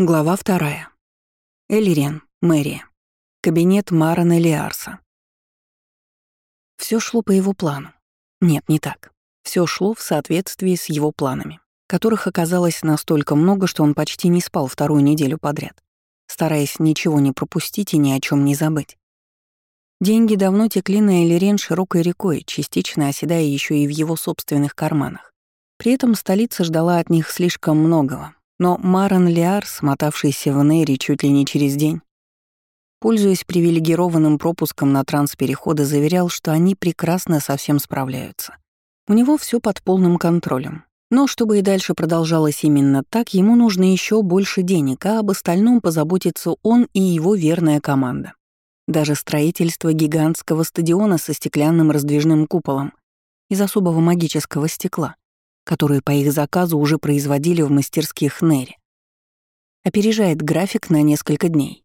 Глава вторая. Элирен, мэрия. Кабинет Марана Лиарса. Все шло по его плану. Нет, не так. Все шло в соответствии с его планами, которых оказалось настолько много, что он почти не спал вторую неделю подряд, стараясь ничего не пропустить и ни о чем не забыть. Деньги давно текли на Элирен широкой рекой, частично оседая еще и в его собственных карманах. При этом столица ждала от них слишком многого, но Маран Лиар, смотавшийся в Нейре чуть ли не через день, пользуясь привилегированным пропуском на транспереходы, заверял, что они прекрасно со всем справляются. У него все под полным контролем. Но чтобы и дальше продолжалось именно так, ему нужно еще больше денег, а об остальном позаботится он и его верная команда. Даже строительство гигантского стадиона со стеклянным раздвижным куполом из особого магического стекла которые по их заказу уже производили в мастерских Нери. Опережает график на несколько дней.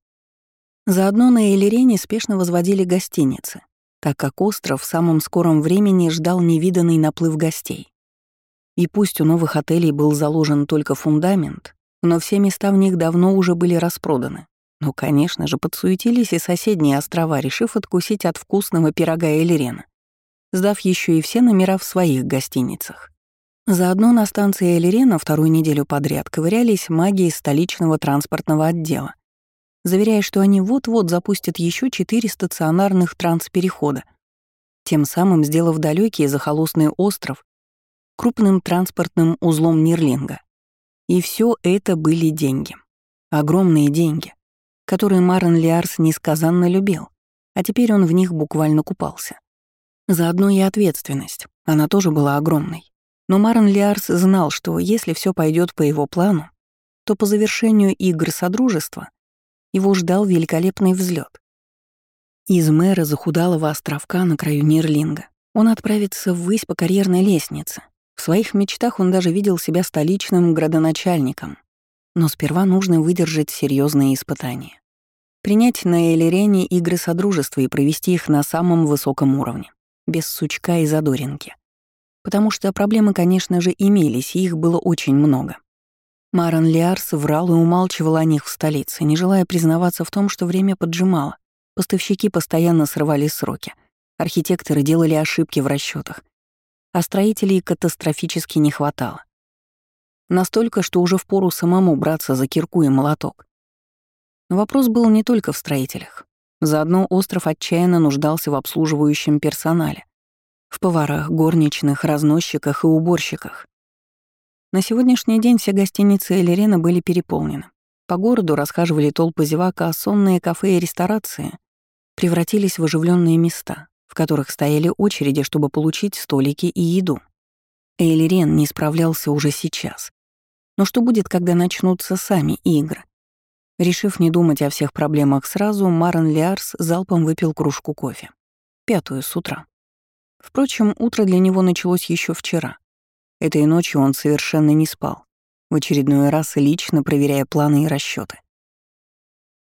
Заодно на Элирене спешно возводили гостиницы, так как остров в самом скором времени ждал невиданный наплыв гостей. И пусть у новых отелей был заложен только фундамент, но все места в них давно уже были распроданы. Ну, конечно же, подсуетились и соседние острова, решив откусить от вкусного пирога Элирена, сдав еще и все номера в своих гостиницах. Заодно на станции Элирена вторую неделю подряд ковырялись маги из столичного транспортного отдела, заверяя, что они вот-вот запустят еще четыре стационарных трансперехода, тем самым сделав далекий захолустный остров крупным транспортным узлом Нирлинга. И все это были деньги. Огромные деньги, которые Марен Лиарс несказанно любил, а теперь он в них буквально купался. Заодно и ответственность, она тоже была огромной. Но Марен Лиарс знал, что если все пойдет по его плану, то по завершению игр Содружества его ждал великолепный взлет. Из мэра захудалого островка на краю Нирлинга он отправится ввысь по карьерной лестнице. В своих мечтах он даже видел себя столичным градоначальником. Но сперва нужно выдержать серьезные испытания. Принять на Элирене игры Содружества и провести их на самом высоком уровне, без сучка и задоринки потому что проблемы, конечно же, имелись, и их было очень много. Маран Лиарс врал и умалчивал о них в столице, не желая признаваться в том, что время поджимало. Поставщики постоянно срывали сроки. Архитекторы делали ошибки в расчетах, а строителей катастрофически не хватало. Настолько, что уже впору самому браться за кирку и молоток. Вопрос был не только в строителях. Заодно остров отчаянно нуждался в обслуживающем персонале, в поварах, горничных, разносчиках и уборщиках. На сегодняшний день все гостиницы Элерена были переполнены. По городу расхаживали толпы зевак, а сонные кафе и ресторации превратились в оживленные места, в которых стояли очереди, чтобы получить столики и еду. Эйлерен не справлялся уже сейчас. Но что будет, когда начнутся сами игры? Решив не думать о всех проблемах сразу, Марен Лиарс залпом выпил кружку кофе. Пятую с утра. Впрочем, утро для него началось еще вчера. Этой ночью он совершенно не спал, в очередной раз лично проверяя планы и расчеты.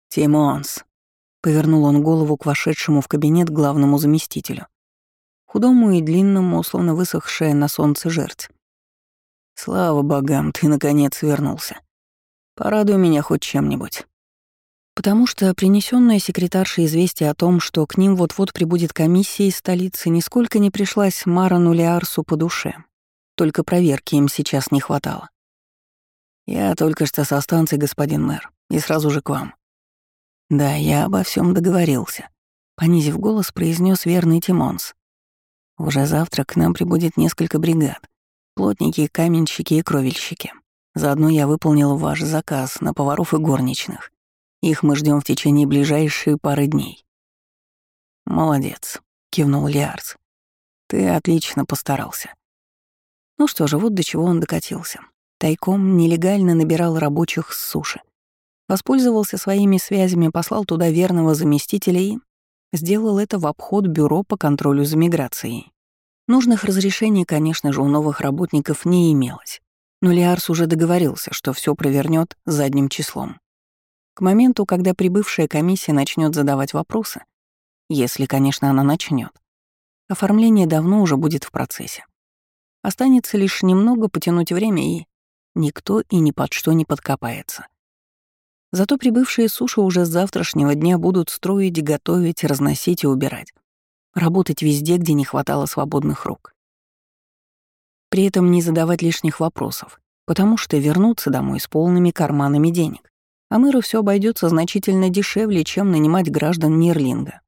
«Тимонс», — повернул он голову к вошедшему в кабинет главному заместителю, худому и длинному, словно высохшая на солнце жерть. «Слава богам, ты наконец вернулся. Порадуй меня хоть чем-нибудь». Потому что принесенное секретарше известие о том, что к ним вот-вот прибудет комиссия из столицы, нисколько не пришлась Марану Лиарсу по душе. Только проверки им сейчас не хватало. «Я только что со станции, господин мэр, и сразу же к вам». «Да, я обо всем договорился», — понизив голос, произнес верный Тимонс. «Уже завтра к нам прибудет несколько бригад. Плотники, каменщики и кровельщики. Заодно я выполнил ваш заказ на поваров и горничных. Их мы ждем в течение ближайшей пары дней. Молодец, кивнул Лиарс. Ты отлично постарался. Ну что же, вот до чего он докатился. Тайком нелегально набирал рабочих с суши. Воспользовался своими связями, послал туда верного заместителя и сделал это в обход бюро по контролю за миграцией. Нужных разрешений, конечно же, у новых работников не имелось. Но Лиарс уже договорился, что все провернет задним числом. К моменту, когда прибывшая комиссия начнет задавать вопросы, если, конечно, она начнет, оформление давно уже будет в процессе. Останется лишь немного потянуть время, и никто и ни под что не подкопается. Зато прибывшие суши уже с завтрашнего дня будут строить, готовить, разносить и убирать. Работать везде, где не хватало свободных рук. При этом не задавать лишних вопросов, потому что вернуться домой с полными карманами денег. А мэру все обойдется значительно дешевле, чем нанимать граждан Нирлинга.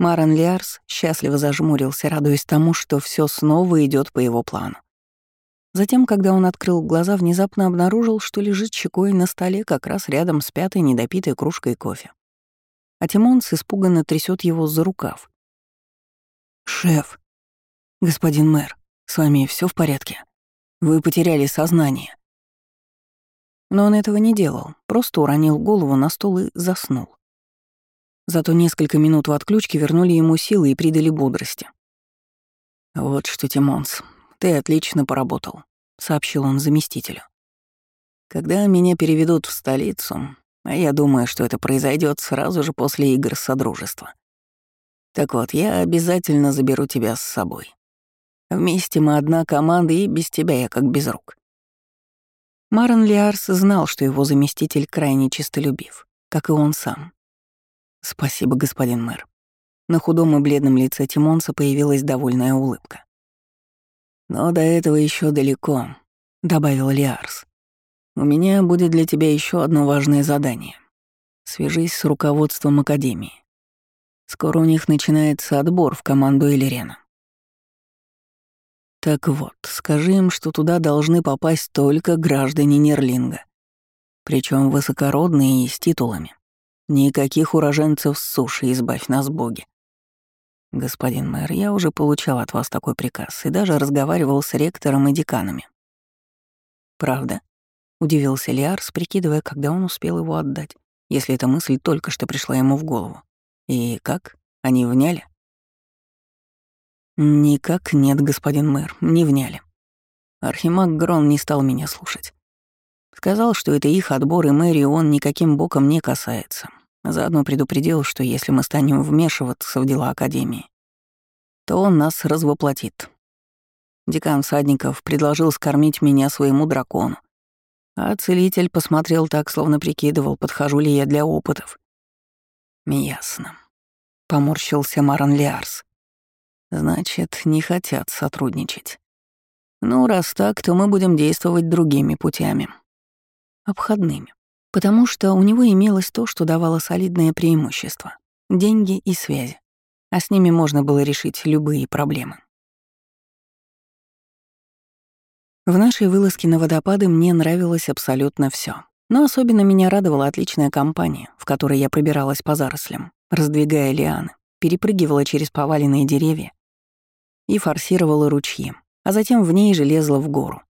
Маран Лиарс счастливо зажмурился, радуясь тому, что все снова идет по его плану. Затем, когда он открыл глаза, внезапно обнаружил, что лежит щекой на столе как раз рядом с пятой недопитой кружкой кофе. А Тимонс испуганно трясет его за рукав. «Шеф, господин мэр, с вами все в порядке? Вы потеряли сознание». Но он этого не делал, просто уронил голову на стол и заснул. Зато несколько минут в отключке вернули ему силы и придали бодрости. «Вот что, Тимонс, ты отлично поработал», — сообщил он заместителю. «Когда меня переведут в столицу, а я думаю, что это произойдет сразу же после игр Содружества. Так вот, я обязательно заберу тебя с собой. Вместе мы одна команда, и без тебя я как без рук». Марен Лиарс знал, что его заместитель крайне честолюбив, как и он сам. «Спасибо, господин мэр». На худом и бледном лице Тимонса появилась довольная улыбка. «Но до этого еще далеко», — добавил Лиарс. «У меня будет для тебя еще одно важное задание. Свяжись с руководством Академии. Скоро у них начинается отбор в команду Элирена. Так вот, скажи им, что туда должны попасть только граждане Нерлинга, причем высокородные и с титулами. Никаких уроженцев с суши, избавь нас, боги. Господин мэр, я уже получал от вас такой приказ и даже разговаривал с ректором и деканами. Правда? Удивился Лиарс, прикидывая, когда он успел его отдать, если эта мысль только что пришла ему в голову. И как? Они вняли? Никак нет, господин мэр, не вняли. Архимаг Грон не стал меня слушать. Сказал, что это их отбор, и мэрии он никаким боком не касается. Заодно предупредил, что если мы станем вмешиваться в дела Академии, то он нас развоплотит. Декан Садников предложил скормить меня своему дракону. А целитель посмотрел так, словно прикидывал, подхожу ли я для опытов. «Ясно», — поморщился Маран Лиарс. «Значит, не хотят сотрудничать. Ну, раз так, то мы будем действовать другими путями обходными, потому что у него имелось то, что давало солидное преимущество — деньги и связи, а с ними можно было решить любые проблемы. В нашей вылазке на водопады мне нравилось абсолютно все, но особенно меня радовала отличная компания, в которой я пробиралась по зарослям, раздвигая лианы, перепрыгивала через поваленные деревья и форсировала ручьи, а затем в ней же лезла в гору.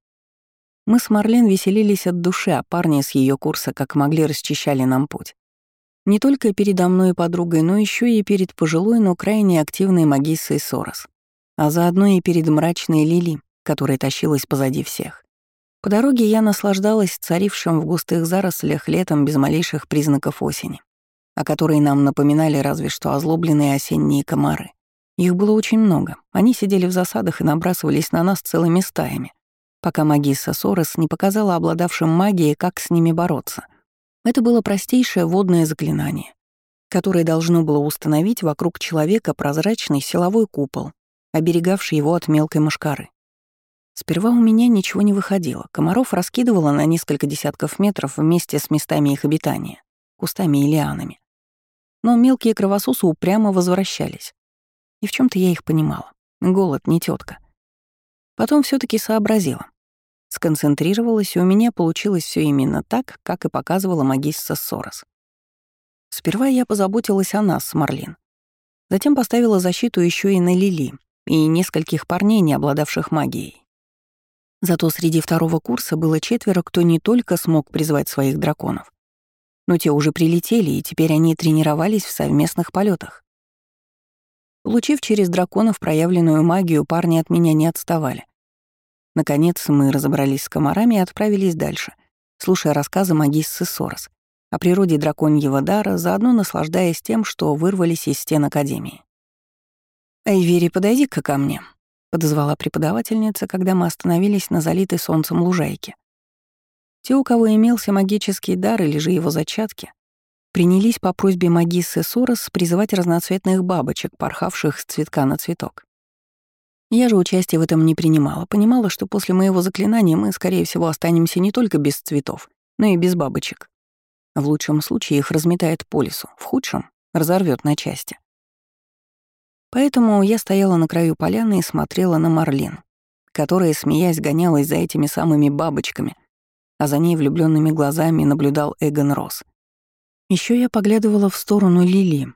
Мы с Марлен веселились от души, а парни с ее курса как могли расчищали нам путь. Не только передо мной и подругой, но еще и перед пожилой, но крайне активной магиссой Сорос, а заодно и перед мрачной Лили, которая тащилась позади всех. По дороге я наслаждалась царившим в густых зарослях летом без малейших признаков осени, о которой нам напоминали разве что озлобленные осенние комары. Их было очень много. Они сидели в засадах и набрасывались на нас целыми стаями пока магисса Сорос не показала обладавшим магией, как с ними бороться. Это было простейшее водное заклинание, которое должно было установить вокруг человека прозрачный силовой купол, оберегавший его от мелкой мошкары. Сперва у меня ничего не выходило. Комаров раскидывало на несколько десятков метров вместе с местами их обитания, кустами и лианами. Но мелкие кровососы упрямо возвращались. И в чем то я их понимала. Голод не тетка. Потом все таки сообразила. Сконцентрировалась, и у меня получилось все именно так, как и показывала магисса Сорос. Сперва я позаботилась о нас с Марлин. Затем поставила защиту еще и на Лили и нескольких парней, не обладавших магией. Зато среди второго курса было четверо, кто не только смог призвать своих драконов, но те уже прилетели, и теперь они тренировались в совместных полетах. Получив через драконов проявленную магию, парни от меня не отставали. Наконец мы разобрались с комарами и отправились дальше, слушая рассказы магиссы Сорос о природе драконьего дара, заодно наслаждаясь тем, что вырвались из стен Академии. «Эйвери, подойди-ка ко мне», — подозвала преподавательница, когда мы остановились на залитой солнцем лужайке. Те, у кого имелся магический дар или же его зачатки, принялись по просьбе магиссы Сорос призывать разноцветных бабочек, порхавших с цветка на цветок. Я же участия в этом не принимала, понимала, что после моего заклинания мы, скорее всего, останемся не только без цветов, но и без бабочек. В лучшем случае их разметает по лесу, в худшем — разорвет на части. Поэтому я стояла на краю поляны и смотрела на Марлин, которая, смеясь, гонялась за этими самыми бабочками, а за ней влюбленными глазами наблюдал Эгон Росс. Еще я поглядывала в сторону Лили.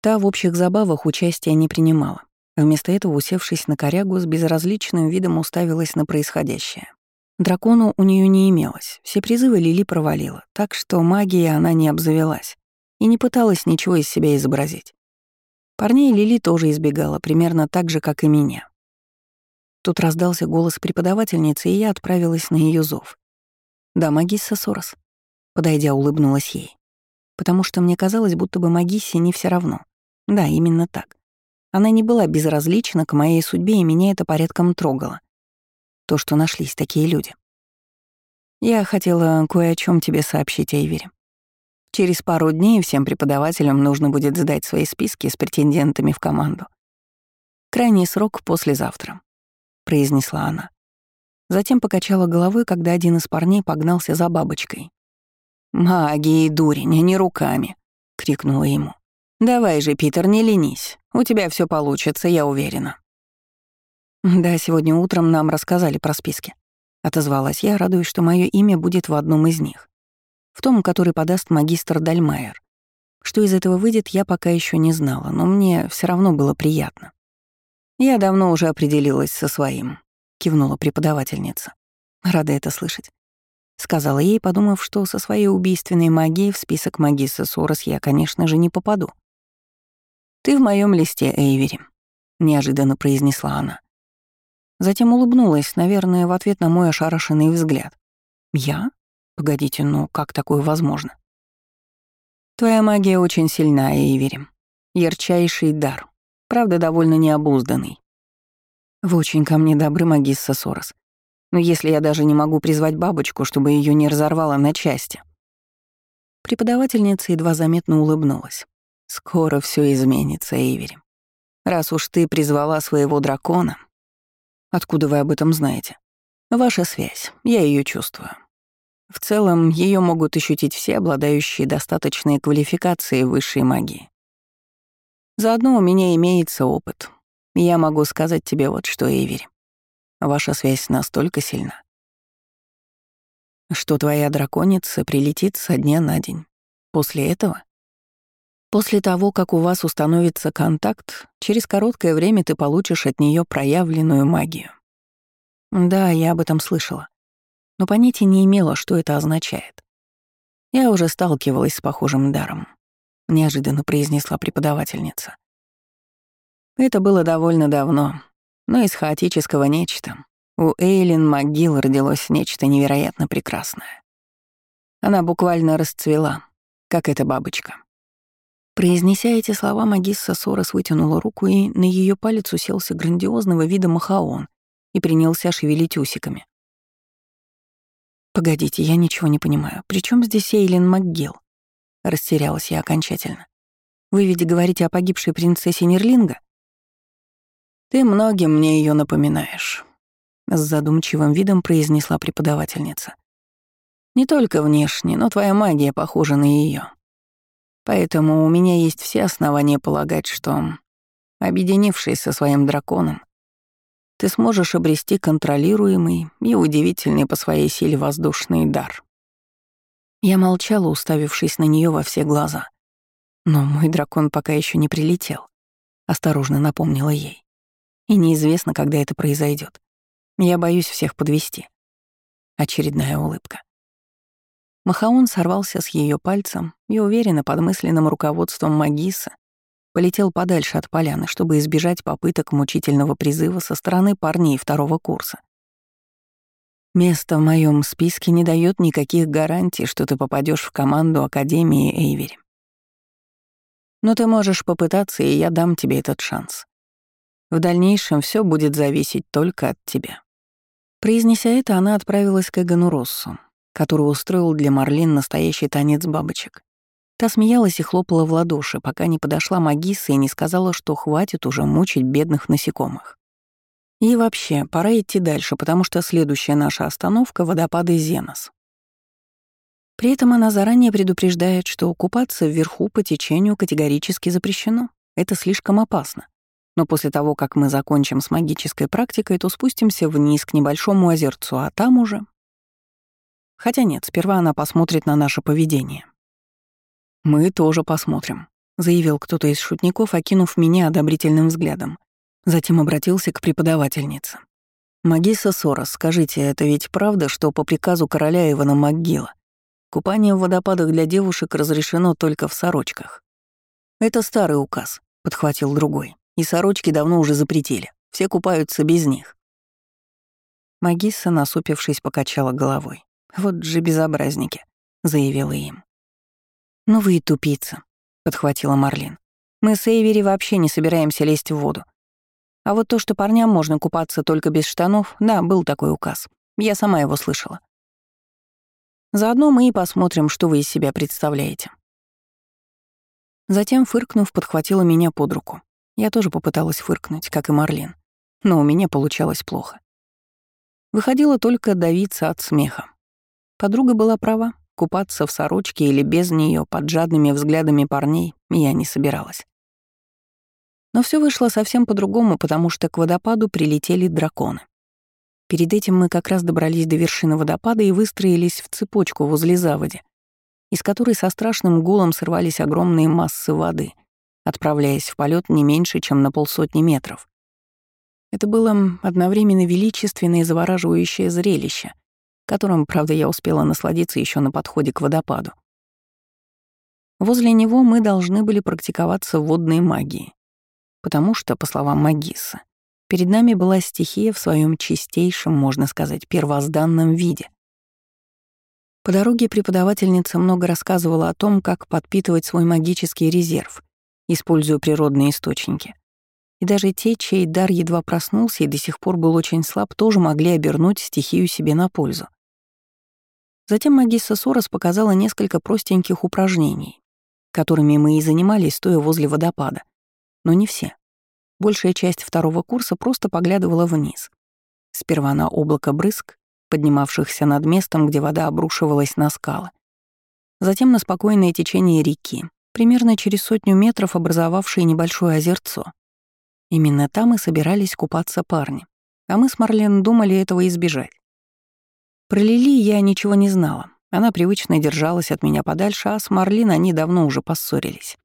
Та в общих забавах участия не принимала. Вместо этого, усевшись на корягу, с безразличным видом уставилась на происходящее. Дракону у нее не имелось, все призывы Лили провалила, так что магией она не обзавелась и не пыталась ничего из себя изобразить. Парней Лили тоже избегала, примерно так же, как и меня. Тут раздался голос преподавательницы, и я отправилась на ее зов. «Да, магисса Сорос», — подойдя, улыбнулась ей. Потому что мне казалось, будто бы магиссе не все равно. Да, именно так. Она не была безразлична к моей судьбе, и меня это порядком трогало. То, что нашлись такие люди. Я хотела кое о чем тебе сообщить, Эйвери. Через пару дней всем преподавателям нужно будет сдать свои списки с претендентами в команду. Крайний срок послезавтра, произнесла она. Затем покачала головой, когда один из парней погнался за бабочкой. «Магией, дурень, а не руками!» — крикнула ему. «Давай же, Питер, не ленись. У тебя все получится, я уверена». «Да, сегодня утром нам рассказали про списки», — отозвалась я, радуясь, что мое имя будет в одном из них. В том, который подаст магистр Дальмайер. Что из этого выйдет, я пока еще не знала, но мне все равно было приятно. «Я давно уже определилась со своим», — кивнула преподавательница. Рада это слышать. Сказала ей, подумав, что со своей убийственной магией в список магисса Сорос я, конечно же, не попаду. «Ты в моем листе, Эйвери», — неожиданно произнесла она. Затем улыбнулась, наверное, в ответ на мой ошарашенный взгляд. «Я? Погодите, ну как такое возможно?» «Твоя магия очень сильна, Эйвери. Ярчайший дар. Правда, довольно необузданный. Вы очень ко мне добры, магисса Сорос. Но если я даже не могу призвать бабочку, чтобы ее не разорвало на части...» Преподавательница едва заметно улыбнулась. Скоро все изменится, Эйвери. Раз уж ты призвала своего дракона... Откуда вы об этом знаете? Ваша связь, я ее чувствую. В целом, ее могут ощутить все, обладающие достаточной квалификацией высшей магии. Заодно у меня имеется опыт. Я могу сказать тебе вот что, Эйвери. Ваша связь настолько сильна, что твоя драконица прилетит со дня на день. После этого После того, как у вас установится контакт, через короткое время ты получишь от нее проявленную магию. Да, я об этом слышала, но понятия не имела, что это означает. Я уже сталкивалась с похожим даром, неожиданно произнесла преподавательница. Это было довольно давно, но из хаотического нечто у Эйлин МcГилл родилось нечто невероятно прекрасное. Она буквально расцвела, как эта бабочка. Произнеся эти слова, магисса Сорос вытянула руку, и на ее палец уселся грандиозного вида махаон и принялся шевелить усиками. «Погодите, я ничего не понимаю. При чем здесь Эйлин МакГилл?» Растерялась я окончательно. «Вы ведь говорите о погибшей принцессе Нерлинга?» «Ты многим мне ее напоминаешь», — с задумчивым видом произнесла преподавательница. «Не только внешне, но твоя магия похожа на ее. Поэтому у меня есть все основания полагать, что, объединившись со своим драконом, ты сможешь обрести контролируемый и удивительный по своей силе воздушный дар. Я молчала, уставившись на нее во все глаза. Но мой дракон пока еще не прилетел, осторожно напомнила ей. И неизвестно, когда это произойдет. Я боюсь всех подвести. Очередная улыбка. Махаон сорвался с ее пальцем и уверенно под мысленным руководством Магиса полетел подальше от поляны, чтобы избежать попыток мучительного призыва со стороны парней второго курса. Место в моем списке не дает никаких гарантий, что ты попадешь в команду Академии Эйвери. Но ты можешь попытаться, и я дам тебе этот шанс. В дальнейшем все будет зависеть только от тебя. Произнеся это, она отправилась к Эгону Россу, который устроил для Марлин настоящий танец бабочек. Та смеялась и хлопала в ладоши, пока не подошла магисса и не сказала, что хватит уже мучить бедных насекомых. И вообще, пора идти дальше, потому что следующая наша остановка — водопады Зенос. При этом она заранее предупреждает, что купаться вверху по течению категорически запрещено. Это слишком опасно. Но после того, как мы закончим с магической практикой, то спустимся вниз к небольшому озерцу, а там уже... Хотя нет, сперва она посмотрит на наше поведение. «Мы тоже посмотрим», — заявил кто-то из шутников, окинув меня одобрительным взглядом. Затем обратился к преподавательнице. «Магиса Сорос, скажите, это ведь правда, что по приказу короля Ивана МакГилла купание в водопадах для девушек разрешено только в сорочках?» «Это старый указ», — подхватил другой. «И сорочки давно уже запретили. Все купаются без них». Магисса, насупившись, покачала головой. «Вот же безобразники», — заявила им. «Ну вы и тупица», — подхватила Марлин. «Мы с Эйвери вообще не собираемся лезть в воду. А вот то, что парням можно купаться только без штанов, да, был такой указ. Я сама его слышала. Заодно мы и посмотрим, что вы из себя представляете». Затем, фыркнув, подхватила меня под руку. Я тоже попыталась фыркнуть, как и Марлин. Но у меня получалось плохо. Выходило только давиться от смеха. Подруга была права. Купаться в сорочке или без нее под жадными взглядами парней я не собиралась. Но все вышло совсем по-другому, потому что к водопаду прилетели драконы. Перед этим мы как раз добрались до вершины водопада и выстроились в цепочку возле заводи, из которой со страшным гулом срывались огромные массы воды, отправляясь в полет не меньше, чем на полсотни метров. Это было одновременно величественное и завораживающее зрелище — которым, правда, я успела насладиться еще на подходе к водопаду. Возле него мы должны были практиковаться в водной магии, потому что, по словам Магисса, перед нами была стихия в своем чистейшем, можно сказать, первозданном виде. По дороге преподавательница много рассказывала о том, как подпитывать свой магический резерв, используя природные источники. И даже те, чей дар едва проснулся и до сих пор был очень слаб, тоже могли обернуть стихию себе на пользу. Затем магисса Сорос показала несколько простеньких упражнений, которыми мы и занимались, стоя возле водопада. Но не все. Большая часть второго курса просто поглядывала вниз. Сперва на облако брызг, поднимавшихся над местом, где вода обрушивалась на скалы. Затем на спокойное течение реки, примерно через сотню метров образовавшее небольшое озерцо. Именно там и собирались купаться парни. А мы с Марлен думали этого избежать. Про Лили я ничего не знала. Она привычно держалась от меня подальше, а с Марлин они давно уже поссорились.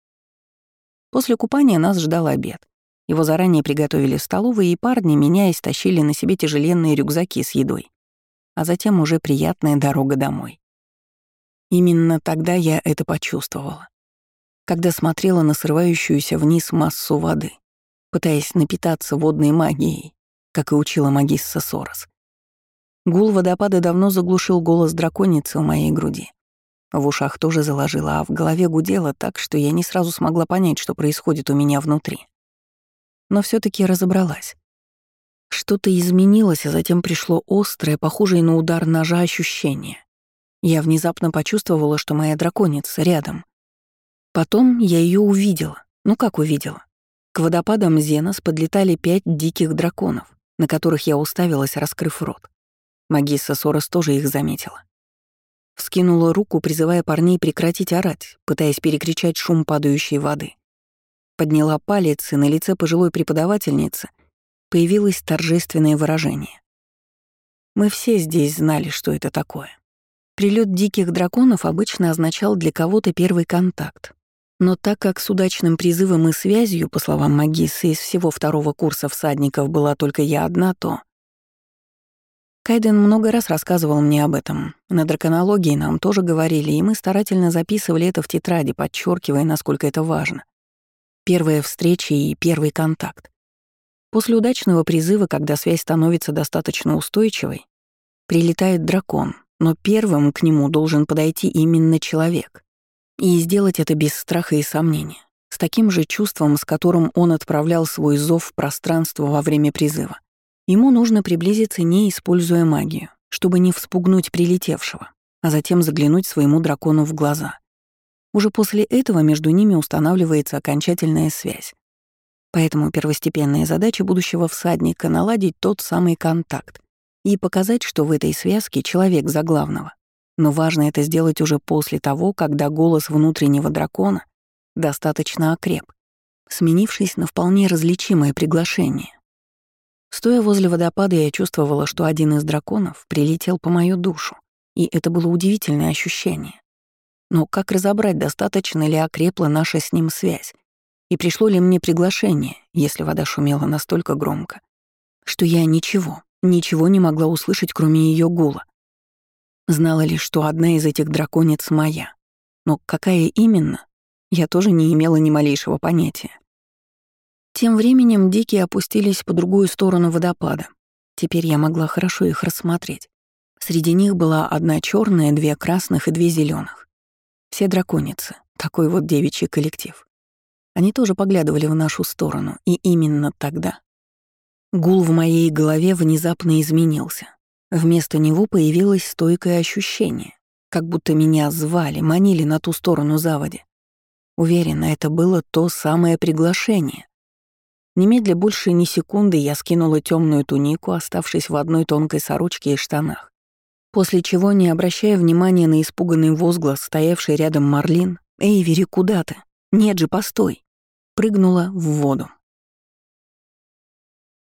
После купания нас ждал обед. Его заранее приготовили в столовой, и парни, меняясь, тащили на себе тяжеленные рюкзаки с едой. А затем уже приятная дорога домой. Именно тогда я это почувствовала. Когда смотрела на срывающуюся вниз массу воды, пытаясь напитаться водной магией, как и учила магисса Сорос. Гул водопада давно заглушил голос драконицы у моей груди. В ушах тоже заложило, а в голове гудело так, что я не сразу смогла понять, что происходит у меня внутри. Но все таки разобралась. Что-то изменилось, а затем пришло острое, похожее на удар ножа ощущение. Я внезапно почувствовала, что моя драконица рядом. Потом я ее увидела. Ну как увидела? К водопадам Зенос подлетали пять диких драконов, на которых я уставилась, раскрыв рот. Магисса Сорос тоже их заметила. Вскинула руку, призывая парней прекратить орать, пытаясь перекричать шум падающей воды. Подняла палец, и на лице пожилой преподавательницы появилось торжественное выражение. Мы все здесь знали, что это такое. Прилет диких драконов обычно означал для кого-то первый контакт. Но так как с удачным призывом и связью, по словам магиссы, из всего второго курса всадников была только я одна, то Кайден много раз рассказывал мне об этом. На драконологии нам тоже говорили, и мы старательно записывали это в тетради, подчеркивая, насколько это важно. Первая встреча и первый контакт. После удачного призыва, когда связь становится достаточно устойчивой, прилетает дракон, но первым к нему должен подойти именно человек. И сделать это без страха и сомнения, с таким же чувством, с которым он отправлял свой зов в пространство во время призыва. Ему нужно приблизиться, не используя магию, чтобы не вспугнуть прилетевшего, а затем заглянуть своему дракону в глаза. Уже после этого между ними устанавливается окончательная связь. Поэтому первостепенная задача будущего всадника — наладить тот самый контакт и показать, что в этой связке человек за главного. Но важно это сделать уже после того, когда голос внутреннего дракона достаточно окреп, сменившись на вполне различимое приглашение. Стоя возле водопада, я чувствовала, что один из драконов прилетел по мою душу, и это было удивительное ощущение. Но как разобрать, достаточно ли окрепла наша с ним связь, и пришло ли мне приглашение, если вода шумела настолько громко, что я ничего, ничего не могла услышать, кроме ее гула. Знала лишь, что одна из этих драконец моя. Но какая именно, я тоже не имела ни малейшего понятия. Тем временем дикие опустились по другую сторону водопада. Теперь я могла хорошо их рассмотреть. Среди них была одна черная, две красных и две зеленых. Все драконицы, такой вот девичий коллектив. Они тоже поглядывали в нашу сторону, и именно тогда гул в моей голове внезапно изменился. Вместо него появилось стойкое ощущение, как будто меня звали, манили на ту сторону заводи. Уверена, это было то самое приглашение. Немедля больше ни секунды я скинула темную тунику, оставшись в одной тонкой сорочке и штанах. После чего, не обращая внимания на испуганный возглас, стоявший рядом Марлин, «Эйвери, куда ты? Нет же, постой!» прыгнула в воду.